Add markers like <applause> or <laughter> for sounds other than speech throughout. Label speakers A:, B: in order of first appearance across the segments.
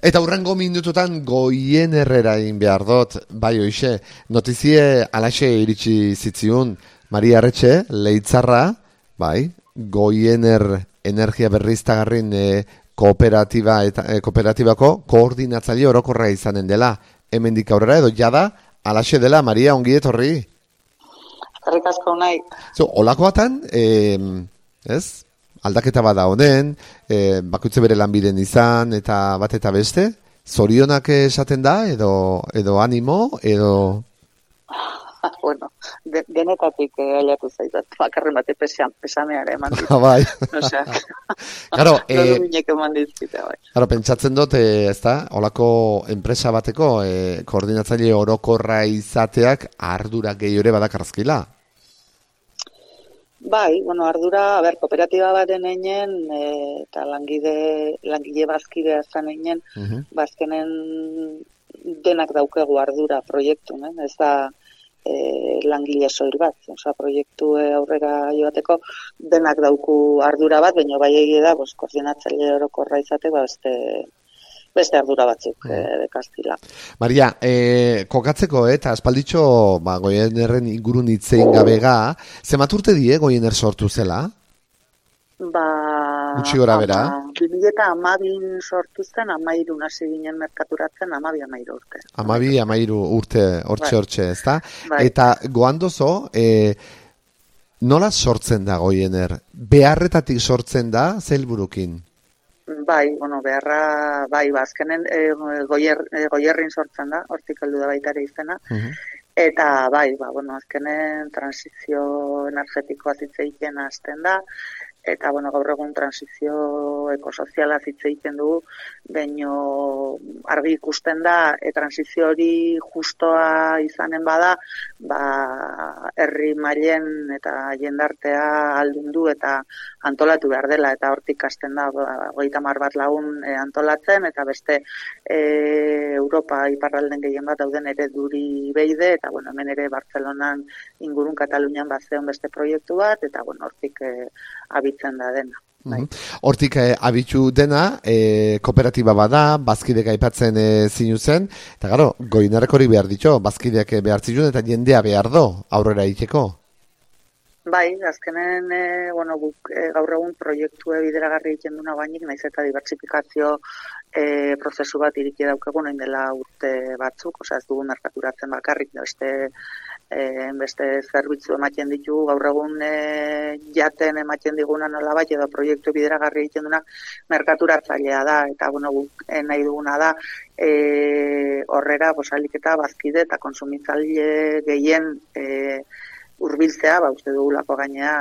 A: Eta hurrengo minututan goien errera egin behar dut, bai oixe, notizie alaxe iritsi zitziun, Maria Arretxe, leitzarra, bai, goiener energia berriztagarrin e, kooperatiba eta e, kooperatibako koordinatzaile orokorra izanen dela. Hemendik aurrera edo jada alaxe dela Maria ongi etorri.
B: Eskerrik asko nahi.
A: So, olakoatan, eh, ez? Aldaketa bada honen, eh, bakutze bere lanbiden izan eta bat eta beste, zorionak esaten da edo edo animo edo <laughs>
B: bueno, de, denetatik eh, aliatu zaitat, bakarren bate pesan, pesameare eman
A: ditu. <laughs> bai. <laughs>
B: Osea,
A: claro, eh,
B: eman dizkite, bai.
A: Claro, pentsatzen dut, eh, ez da, olako enpresa bateko eh, koordinatzaile orokorra izateak ardura gehiore badakarzkila.
B: Bai, bueno, ardura, a ber, kooperatiba baten einen, e, eta langide, langile bazkidea zan einen, uh -huh. bazkenen denak daukegu ardura proiektu, ne? ez da, e, langile soil bat. Osa, proiektu aurrera joateko denak dauku ardura bat, baina bai egia da, bos, koordinatzaile orokorra izate, ba, beste, beste ardura batzuk mm. e, dekaztila.
A: Maria, e, kokatzeko, eh, eta espalditxo, ba, goien erren ingurun itzein gabega, zematurte die goien er sortu zela?
B: Ba...
A: Gutxi gora bera?
B: Eta amabin sortu zen, amairu nasi ginen merkaturatzen, amabi amairu urte.
A: Amabi amairu urte, hortxe bai. hortxe, ez da? Bai. Eta goandozo, e, nola sortzen da goiener? Beharretatik sortzen da, zeilburukin?
B: Bai, bueno, beharra, bai, bazkenen ba, e, goier, e, goierrin sortzen da, hortik heldu da baitare izena, uh Eta bai, ba, bueno, azkenen transizio energetikoa zitzeiten hasten da, eta bueno, gaur egun transizio ekosoziala hitz egiten dugu, baino argi ikusten da e transizio hori justoa izanen bada, ba herri mailen eta jendartea aldundu eta antolatu behar dela. Eta hortik hasten da ba 30 bat lagun e, antolatzen eta beste e, Europa iparralden gehien bat dauden ereduri beide eta bueno, hemen ere Barcelonan ingurun Katalunian bat beste proiektu bat eta bueno, hortik e, abitzen da dena. Bai.
A: Hortik eh, abitu dena, eh, kooperatiba bada, bazkidek aipatzen eh, zinu zen, eta garo, goinarrek hori behar ditu, bazkidek behar zinun, eta jendea behar do, aurrera iteko?
B: Bai, azkenen, eh, bueno, guk eh, gaur egun proiektu bideragarri egiten duna bainik, naiz eta dibertsifikazio eh, prozesu bat iriki daukagun, dela urte batzuk, osea ez dugu merkaturatzen bakarrik, beste e, beste zerbitzu ematen ditu gaur egun e, jaten ematen diguna nola bat edo proiektu bideragarri egiten duna merkaturatzailea da eta bueno guk e, nahi duguna da e, horrera bosalik eta bazkide eta konsumitzaile gehien e, urbiltzea ba uste dugulako gainea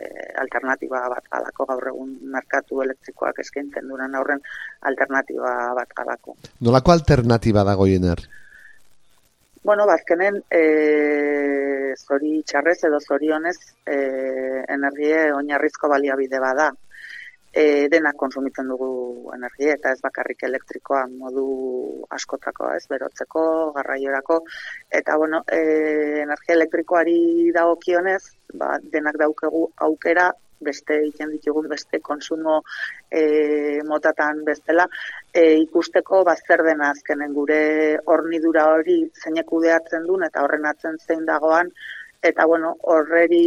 B: e, alternatiba bat galako gaur egun merkatu elektrikoak eskaintzen duran aurren alternatiba bat galako.
A: Nolako alternatiba dago jener?
B: Bueno, bazkenen, e, zori txarrez edo zorionez e, energie oinarrizko baliabide bada. E, denak konsumitzen dugu energie eta ez bakarrik elektrikoa modu askotako, ez berotzeko, garraiorako. Eta, bueno, e, energia elektrikoari dagokionez, ba, denak daukegu aukera beste egiten ditugun beste konsumo e, motatan bestela e, ikusteko bazer dena azkenen gure hornidura hori zeinek kudeatzen duen eta horren atzen zein dagoan. Eta bueno horreri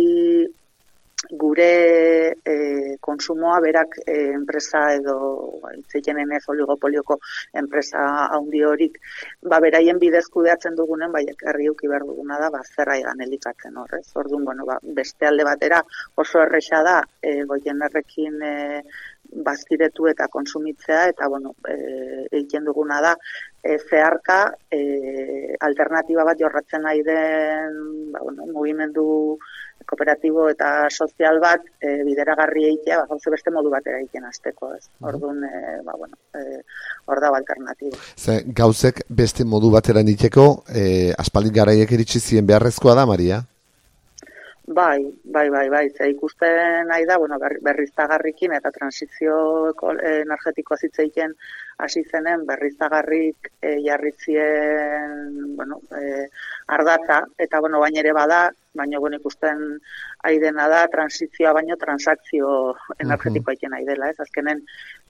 B: gure e, konsumoa berak e, enpresa edo ez oligopolioko enpresa handi horik ba beraien bidez kudeatzen dugunen bai herri uki behar duguna da ba zerra egan elikatzen horrez orduan bueno ba, beste alde batera oso erresa da e, goien errekin e, bazkiretu eta konsumitzea eta bueno e, egiten duguna da e, zeharka e, alternatiba bat jorratzen nahi den ba, bueno, mugimendu kooperatibo eta sozial bat e, bideragarri eitea, ba, gauze beste modu batera egiten azteko, ez. Mhm. Orduan, e, ba, bueno, e, hor dago alternatibo.
A: Ze, gauzek beste modu batera egiteko, e, aspaldin garaiek eritsi zien beharrezkoa da, Maria?
B: Bai, bai, bai, bai, ze ikusten nahi da, bueno, berriztagarrikin eta transizio energetikoa zitzeiken hasi zenen berriztagarrik e, jarritzien, bueno, e, ardatza, eta, bueno, baina ere bada, baina, bueno, ikusten aidena da, transizioa baino transakzio energetikoa uh -huh. aidela, ez, azkenen,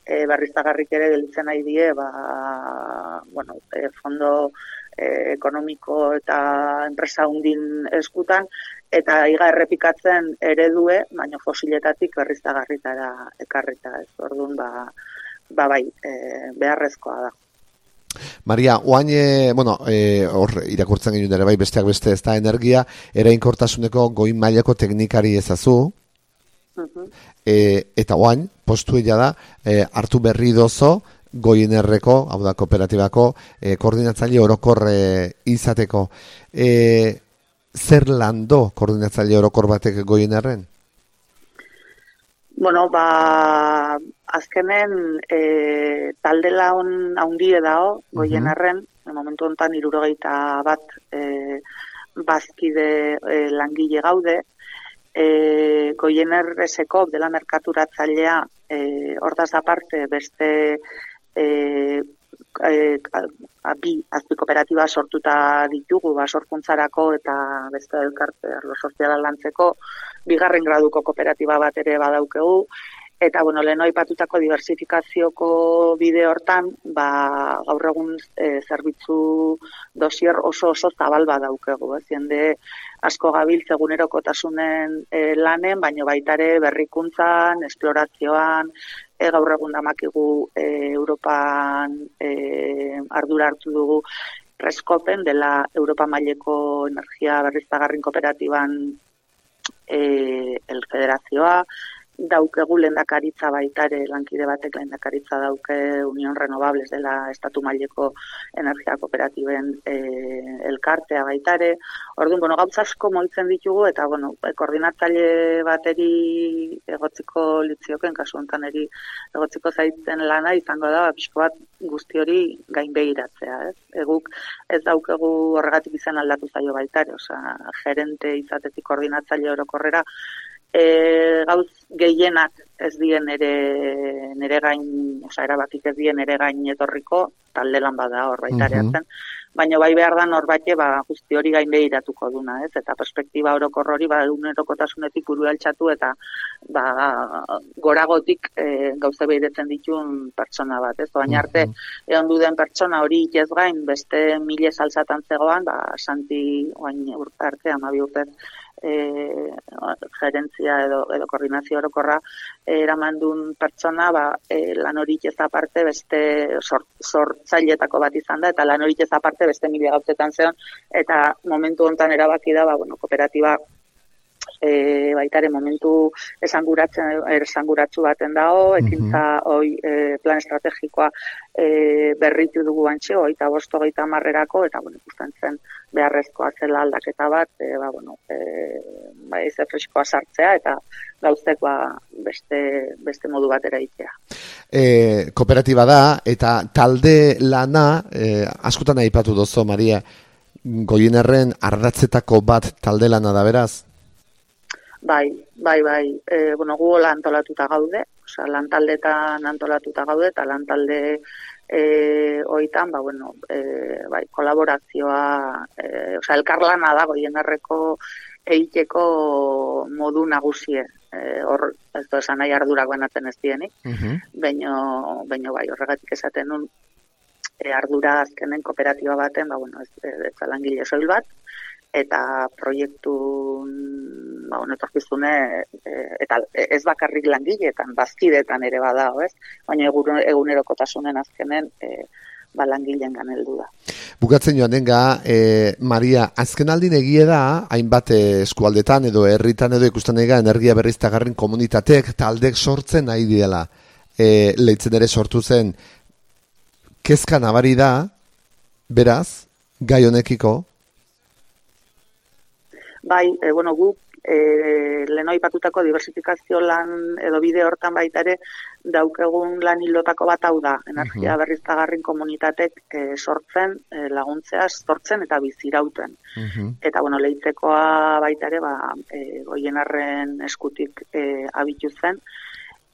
B: e, berriztagarrik ere gelditzen nahi die, ba, bueno, e, fondo e, ekonomiko eta enpresa hundin eskutan, eta iga errepikatzen eredue, baina fosiletatik berriztagarritara ekarrita ez. Orduan, ba, ba bai, e, beharrezkoa da.
A: Maria, oain, e, bueno, e, hor, irakurtzen genuen ere bai, besteak beste ez da energia, erainkortasuneko goin mailako teknikari ezazu, uh eta oain, postu da, e, hartu berri dozo, goienerreko, hau da, kooperatibako, e, koordinatzaile orokor e, izateko. E, zer lando koordinatzaile orokor batek goienerren?
B: Bueno, ba, azkenen e, talde laun haundie dao, goien mhm. arren, momentu honetan irurogeita bat e, bazkide e, langile gaude, e, goien errezeko dela merkaturatzailea e, hortaz aparte beste e, e, bi azpi kooperatiba sortuta ditugu, ba, sorkuntzarako eta beste elkarte, arlo soziala lantzeko, bigarren graduko kooperatiba bat ere badaukegu, eta bueno, lehen aipatutako diversifikazioko bide hortan, ba, gaur egun e, zerbitzu dosier oso oso zabal badaukegu, ez? Jende asko gabil egunerokotasunen e, lanen, baino baitare berrikuntzan, esplorazioan, e, gaur egun damakigu e, Europan e, ardura hartu dugu Reskopen dela Europa maileko energia berriztagarrin kooperatiban e, el federazioa, daukegu lendakaritza baita ere lankide batek lendakaritza dauke Unión Renovables dela estatu maileko energia kooperatiben e, elkartea baita ere. Orduan, bueno, gautza asko moitzen ditugu eta bueno, koordinatzaile bateri egotziko litzioken kasu hontan eri egotziko zaitzen lana izango da pixko bat guzti hori gain begiratzea, ez? Eguk ez daukegu horregatik izan aldatu zaio baita ere, osea, gerente izatetik koordinatzaile orokorrera e, gauz gehienak ez dien ere nere gain, oza, erabatik ez dien ere gain etorriko, talde lan bada hor baita ere mhm. baina bai behar da norbait ba, guzti hori gain behiratuko duna, ez? Eta perspektiba orokor hori, ba, unerokotasunetik buru altxatu eta ba, goragotik e, gauze behiratzen ditun pertsona bat, ez? Baina arte, mm -hmm. egon duden pertsona hori ez gain, beste mile salzatan zegoan, ba, santi, oain arte, amabi urtez, e, gerentzia edo, edo koordinazio orokorra eraman duen pertsona ba, e, lan hori ez aparte beste sortzailetako bat izan da eta lan hori ez aparte beste mila gautetan zeon. Eta momentu hontan erabaki da ba, bueno, kooperatiba e, baitare momentu esanguratzen esanguratsu baten dago, ekintza hoi e, plan estrategikoa e, berritu dugu antxe, eta bosto gaita marrerako, eta bueno, ikusten zen beharrezkoa zela aldaketa bat, e, ba, bueno, e, ba, freskoa sartzea, eta gauzek ba, beste, beste modu batera itea.
A: E, kooperatiba da, eta talde lana, e, askotan aipatu dozo, Maria, goienerren ardatzetako bat talde lana da beraz?
B: Bai, bai, bai. E, bueno, gu antolatuta gaude, osea, lantaldetan antolatuta gaude, eta lantalde e, oitan, ba, bueno, e, bai, kolaborazioa, e, osea, elkarlana da, goien eiteko modu nagusie. E, hor, ez da esan nahi ardurak banatzen ez dienik, uh -huh. baino, baino, bai, horregatik esaten nun, e, ardura azkenen kooperatiba baten, ba, bueno, ez, ez, ez langile soil bat, eta proiektu ba, etorkizune, e, eta ez bakarrik langileetan, bazkideetan ere badao, ez? Baina egunerokotasunen azkenen e, ba, langileen ganeldu da.
A: Bukatzen joan denga, e, Maria, azken aldin egie da, hainbat eskualdetan edo herritan edo ikusten ega energia berriztagarren komunitateek taldek sortzen nahi diela. E, leitzen ere sortu zen, kezka nabari da, beraz, gai honekiko,
B: Bai, e, bueno, guk e, leno ipatutako diversifikazio lan edo bide hortan baita ere daukegun lan hildotako bat hau da, energia berriztagarrin komunitatek e, sortzen, e, laguntzea sortzen eta bizirauten. Uh Eta, bueno, lehitzekoa baita ere, ba, e, goienarren eskutik e, abitu zen,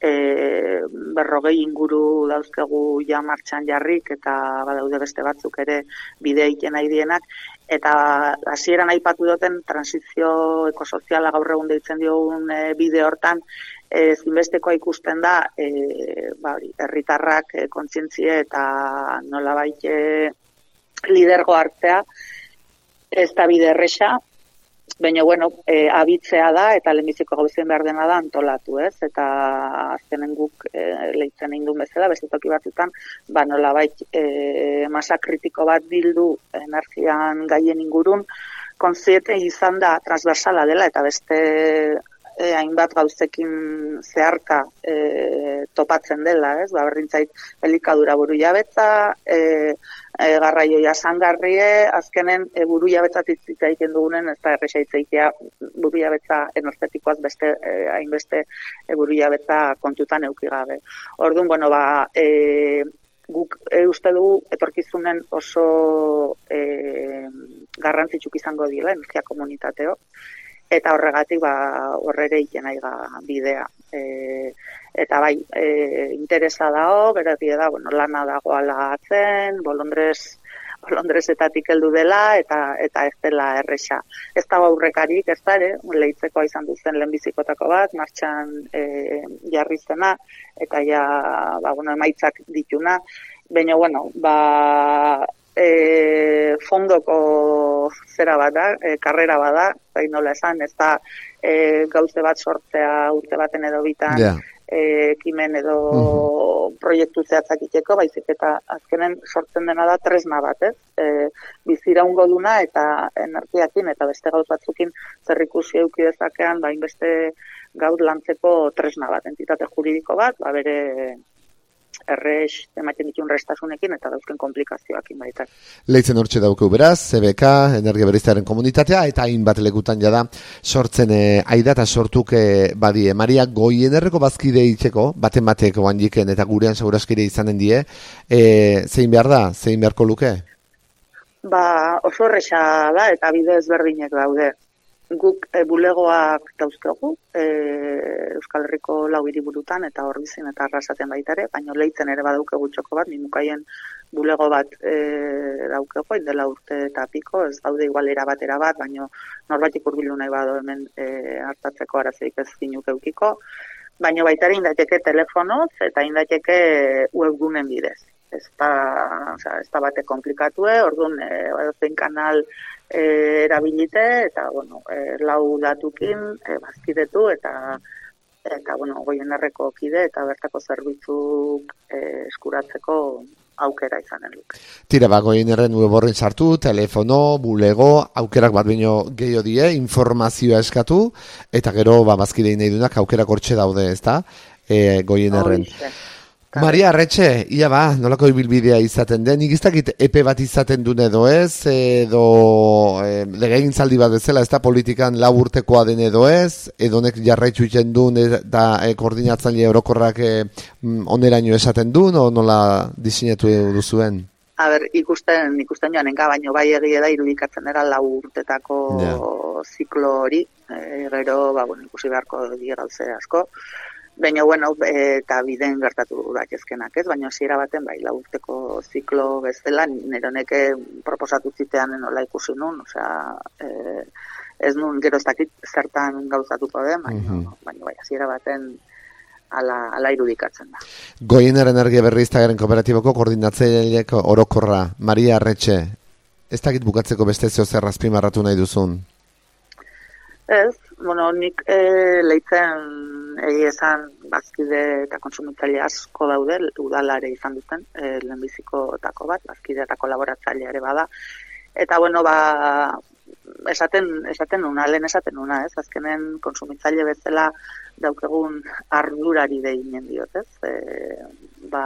B: e, berrogei inguru dauzkegu ja martxan jarrik eta badaude beste batzuk ere bide egiten nahi dienak eta hasieran aipatu duten transizio ekosoziala gaur egun deitzen diogun e, bide hortan e, zinbestekoa ikusten da, e, ba, herritarrak e, kontzientzie eta nola baite lidergo hartzea, ez da bide erresa, baina bueno, e, abitzea da eta lehenbiziko gauzen behar dena da antolatu, ez? Eta azkenen guk e, lehitzen egin bezala, beste toki batzutan, ba nola bait, e, masa kritiko bat bildu energian gaien ingurun, konziete izan da transversala dela eta beste e, hainbat gauzekin zeharka e, topatzen dela, ez? Ba, berdintzait, elikadura buru jabetza, e, e, garraio jasangarrie, azkenen e, buru jabetza egiten dugunen, ez da erresa itzaikia buru jabetza energetikoaz beste, e, hainbeste e, buru jabetza kontutan eukigabe. Orduan, bueno, ba, e, guk e, uste dugu etorkizunen oso e, garrantzitsuk izango dira energia komunitateo, eta horregatik ba horrere iten aiga bidea. E, eta bai, e, interesa dago, bera da, bueno, lana dago alagatzen, bolondrez bolondrezetatik heldu dela eta eta ez dela erresa. Ez dago aurrekarik, ez da ere, lehitzeko izan duzen lehenbizikotako bat, martxan e, jarri zena, eta ja, ba, bueno, emaitzak dituna. Baina, bueno, ba, e, fondoko zera bada, e, karrera bada, bai nola esan, ez da e, gauze bat sortzea urte baten edo bitan, yeah. e, ekimen edo uh proiektu zehatzak iteko, baizik eta azkenen sortzen dena da tresna bat, ez? E, bizira ungo duna eta energiakin eta beste gauz batzukin zerrikusi euki dezakean, bain beste gaur lantzeko tresna bat, entitate juridiko bat, ba bere errex ematen ditun restasunekin eta dauzken komplikazioak inbaitak.
A: Leitzen hortxe dauku beraz, CBK, Energia Beriztearen Komunitatea, eta hainbat lekutan jada sortzen e, aida eta sortuk e, badie. Maria, goien erreko bazkide itxeko, baten batek oan eta gurean seguraskire izanen die, e, zein behar da, zein beharko luke?
B: Ba, oso horreza da, eta bide ezberdinek daude guk e, bulegoak dauzkegu e, Euskal Herriko lau hiriburutan eta horbizin eta arrasaten baita ere, baina leitzen ere badauke txoko bat, nimukaien bulego bat e, daukego, dela urte eta piko, ez daude igualera batera bat, baina norbatik urbilu nahi bado hemen e, hartatzeko arazeik ez zinuk eukiko, baina baita ere indateke telefonoz eta indateke webgunen bidez. Ez da, ez da bate komplikatue, orduan, e, kanal e, erabilite eta bueno, e, lau datukin e, bazkidetu eta eta bueno, goien erreko kide eta bertako zerbitzuk e, eskuratzeko aukera izanen duk.
A: Tira, ba, goien erren weborren sartu, telefono, bulego, aukerak bat baino gehiago die, informazioa eskatu, eta gero, ba, bazkidein nahi dunak, aukerak hortxe daude, ez da, e, goien erren. Maria Arretxe, ia ba, nolako ibilbidea izaten den, nik iztakit epe bat izaten duen edo ez, edo e, legegin zaldi bat bezala, ez da politikan laburtekoa den edo ez, edo nek jarraitzu iten duen, eta e, koordinatzaile eurokorrak e, oneraino esaten duen, o nola diseinatu duzuen?
B: A ber, ikusten, ikusten joan enka, baino bai egia da irudikatzen era lau urtetako ziklo hori, e, gero, ba, bueno, ikusi beharko dira asko, Baina, bueno, eta biden gertatu daitezkenak, ez? Baina, hasiera baten, bai, laurteko ziklo bezala, nire honeke proposatu zitean nola ikusi nun, osea, e, ez nun gero ez dakit zertan gauzatuko den, baina, mm -hmm. baina bai, hasiera baten ala, ala irudikatzen da.
A: Goiener Energia Berriztagaren Kooperatiboko koordinatzeileek orokorra, Maria Arretxe, ez dakit bukatzeko beste zeo zer nahi duzun?
B: Ez, bueno, nik e, lehitzen egi esan bazkide eta konsumitzaile asko daude, udalare izan duten, e, lehenbiziko tako bat, bazkide eta kolaboratzaile ere bada. Eta, bueno, ba, esaten, esaten una, lehen esaten una, ez, azkenen konsumitzaile bezala daukegun ardurari deinen diot, ez, e, ba,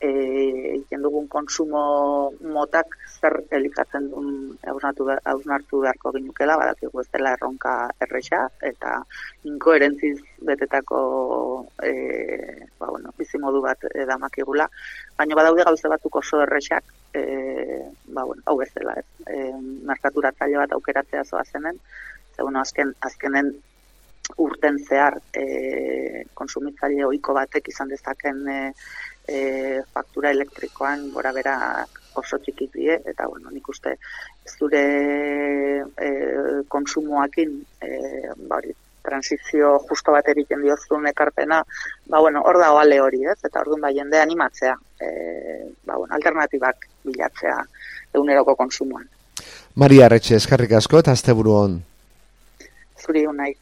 B: egiten dugun konsumo motak zer elikatzen duen hausnartu beharko ginukela, badakigu ez dela erronka erresa, eta inkoherentziz betetako e, ba, bueno, bizimodu bat edamakigula, baina badaude gauze batuk oso erresak, e, ba, bueno, hau ez dela, ez, e, bat aukeratzea zoa zenen, ze, bueno, azken, azkenen urten zehar e, konsumitzaile ohiko batek izan dezaken e, e, faktura elektrikoan gora bera oso txikik die, eta bueno, nik uste zure e, konsumoakin e, ba, transizio justo bat eriken diozun ekarpena, ba, bueno, hor da ale hori, ez? Eta orduan bai jende animatzea, e, ba, bueno, alternatibak bilatzea eguneroko konsumoan.
A: Maria Arretxe, eskarrik asko eta azte hon.
B: Zuri unai.